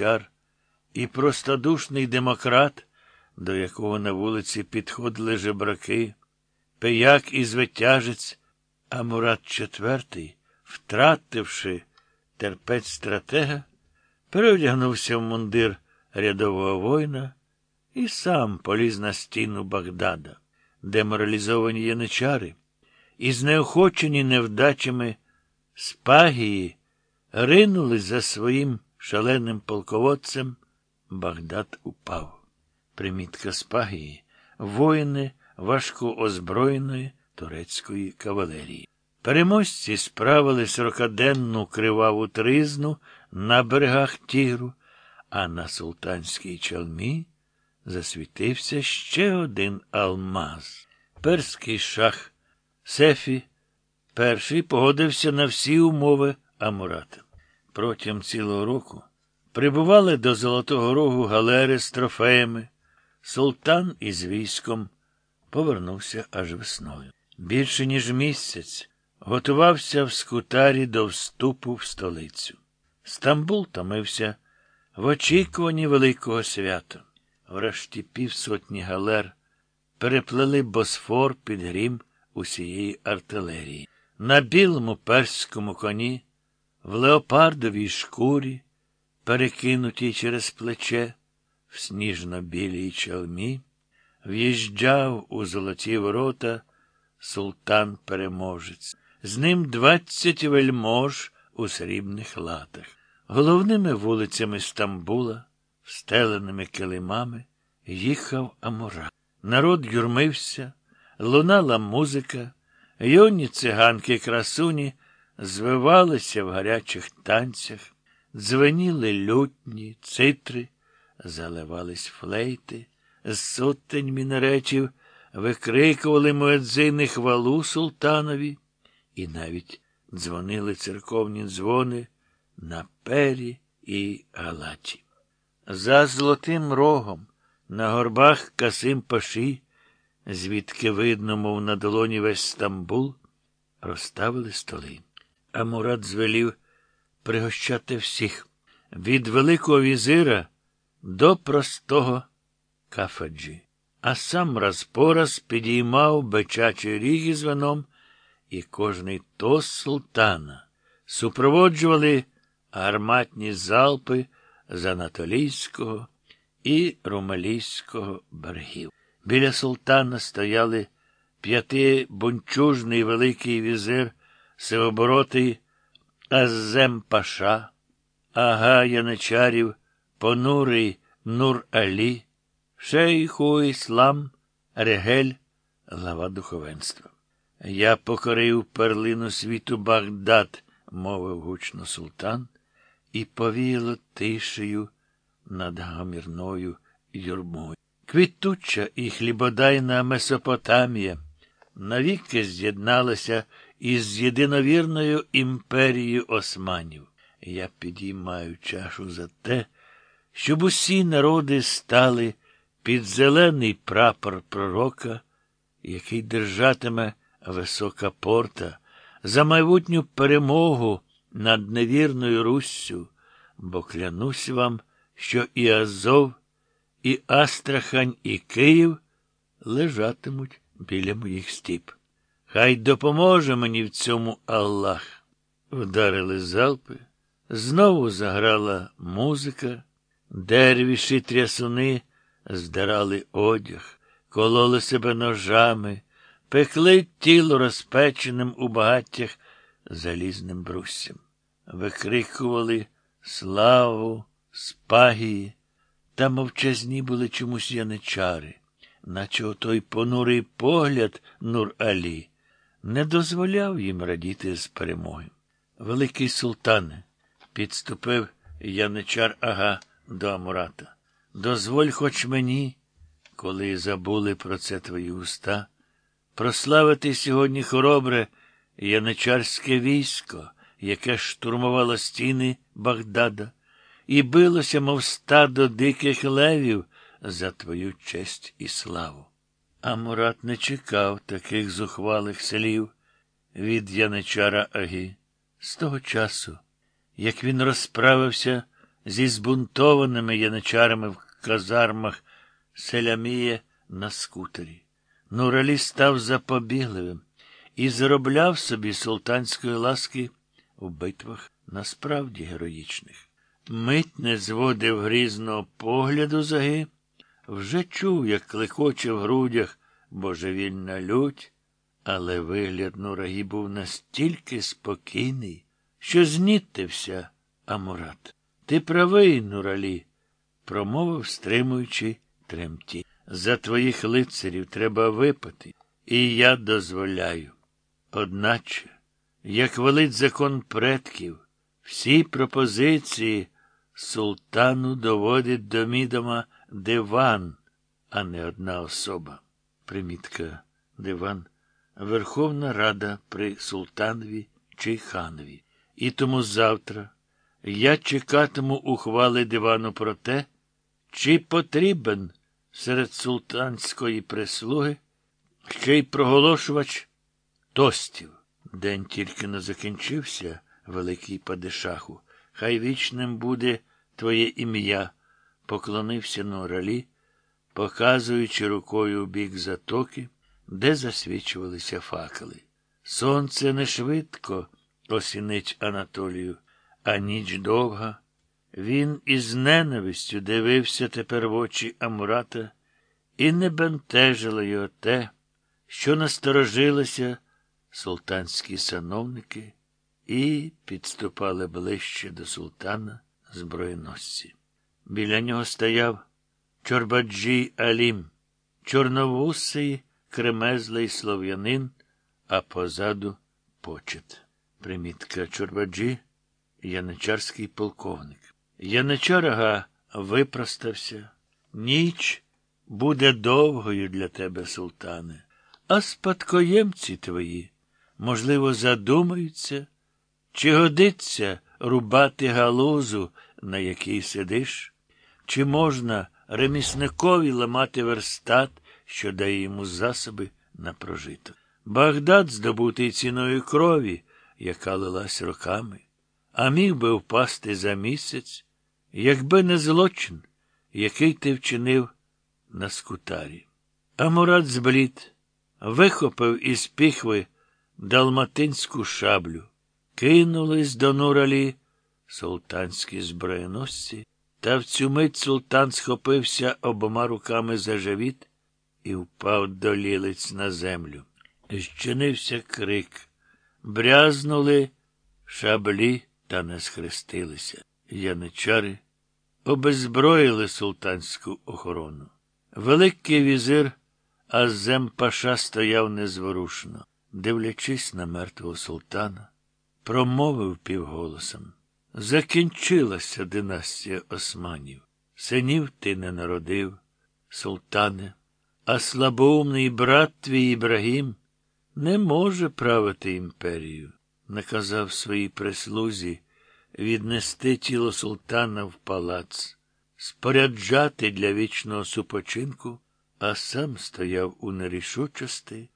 яничар і простодушний демократ, до якого на вулиці підходили жебраки, пияк і звитяжець, а Мурат IV, втративши терпець стратега, переодягнувся в мундир рядового воїна і сам поліз на стіну Багдада, деморалізовані яничари і знеохочені невдачами спагії ринули за своїм шаленим полководцем, Багдад упав. Примітка спагії воїни важко озброєної турецької кавалерії. Переможці справили сорокаденну криваву тризну на берегах Тігру, а на султанській чалмі засвітився ще один алмаз. Перський шах Сефі перший погодився на всі умови Амурата. Протягом цілого року прибували до Золотого Рогу галери з трофеями. Султан із військом повернувся аж весною. Більше ніж місяць готувався в скутарі до вступу в столицю. Стамбул томився в очікуванні великого свята. Врешті півсотні галер переплели босфор під грім усієї артилерії. На білому перському коні, в леопардовій шкурі, перекинутій через плече, в сніжно-білій чалмі, в'їжджав у золоті ворота султан переможець. З ним двадцять вельмож у срібних латах. Головними вулицями Стамбула, встеленими килимами, їхав Амура. Народ юрмився, лунала музика, юні циганки красуні звивалися в гарячих танцях, дзвеніли лютні, цитри, заливались флейти, з сотень мінаретів викрикували муедзини хвалу султанові, і навіть дзвонили церковні дзвони на пері і галаті. За золотим рогом на горбах Касим Паші, звідки видно, мов на долоні весь Стамбул, розставили столи. А Мурат звелів пригощати всіх від Великого візира до простого кафаджі, а сам раз по раз підіймав бичачі ріги з вином, і кожний тос султана супроводжували гарматні залпи з Анатолійського і Румалійського берегів. Біля султана стояли п'ятибунчужний великий візир, сивоборотий Азем Паша, ага яничарів, понурий Нур Алі, шейху Іслам, Регель, глава духовенства. Я покорив перлину світу Багдад, мовив гучно султан, і повіяло тишею над гамірною юрмою. Квітуча і хлібодайна Месопотамія навіки з'єдналася із єдиновірною імперією османів. Я підіймаю чашу за те, щоб усі народи стали під зелений прапор пророка, який держатиме висока порта, за майбутню перемогу над невірною Руссю, бо клянусь вам, що і Азов, і Астрахань, і Київ лежатимуть біля моїх стіп. Хай допоможе мені в цьому Аллах. Вдарили залпи, знову заграла музика, дервіші трясуни здирали одяг, кололи себе ножами, пекли тіло розпеченим у багаттях залізним бруссям, викрикували славу, спагії, та мовчазні були чомусь яничари, наче отой понурий погляд Нур Алі не дозволяв їм радіти з перемоги. Великий султане, підступив яничар ага до Амурата. Дозволь хоч мені, коли забули про це твої уста, прославити сьогодні хоробре яничарське військо, яке штурмувало стіни Багдада, і билося, мов стадо диких левів, за твою честь і славу. А Мурат не чекав таких зухвалих слів від яничара Аги. З того часу, як він розправився зі збунтованими яничарами в казармах селяміє на скутері. Нуралі став запобігливим і заробляв собі султанської ласки у битвах насправді героїчних. Мить не зводив грізного погляду заги, вже чув, як клекоче в грудях божевільна лють, але вигляд Нурагі був настільки спокійний, що знітився Амурат. Ти правий, Нуралі, промовив, стримуючи тремті. За твоїх лицарів треба випити, і я дозволяю. Одначе, як велить закон предків, всі пропозиції султану доводить до мідома диван, а не одна особа. Примітка диван Верховна Рада при султанові чи ханові. І тому завтра я чекатиму ухвали дивану про те, чи потрібен серед султанської прислуги ще й проголошувач тостів. День тільки не закінчився, великий падишаху. Хай вічним буде твоє ім'я, поклонився Норалі, показуючи рукою у бік затоки, де засвічувалися факели. Сонце не швидко осінить Анатолію, а ніч довга. Він із ненавистю дивився тепер в очі Амурата, і не бентежило його те, що насторожилися султанські сановники і підступали ближче до султана зброєносці. Біля нього стояв Чорбаджі Алім, чорновусий, кремезлий слов'янин, а позаду почет. Примітка Чорбаджі яничарський полковник. Яничарага випростався. Ніч буде довгою для тебе, султане, а спадкоємці твої, можливо, задумаються, чи годиться рубати галузу, на якій сидиш, чи можна ремісникові ламати верстат, що дає йому засоби на прожиток. Багдад здобутий ціною крові, яка лилась роками, а міг би впасти за місяць, якби не злочин, який ти вчинив на скутарі. А Мурат зблід, вихопив із піхви далматинську шаблю, кинулись до Нуралі султанські зброєносці, та в цю мить султан схопився обома руками за живіт і впав до лілиць на землю. Зчинився крик. Брязнули шаблі та не схрестилися. Яничари обезброїли султанську охорону. Великий візир Азем Паша стояв незворушно, дивлячись на мертвого султана, промовив півголосом. Закінчилася династія османів. Синів ти не народив, султане, а слабоумний брат твій Ібрагім не може правити імперію, наказав своїй прислузі віднести тіло султана в палац, споряджати для вічного супочинку, а сам стояв у нерішучості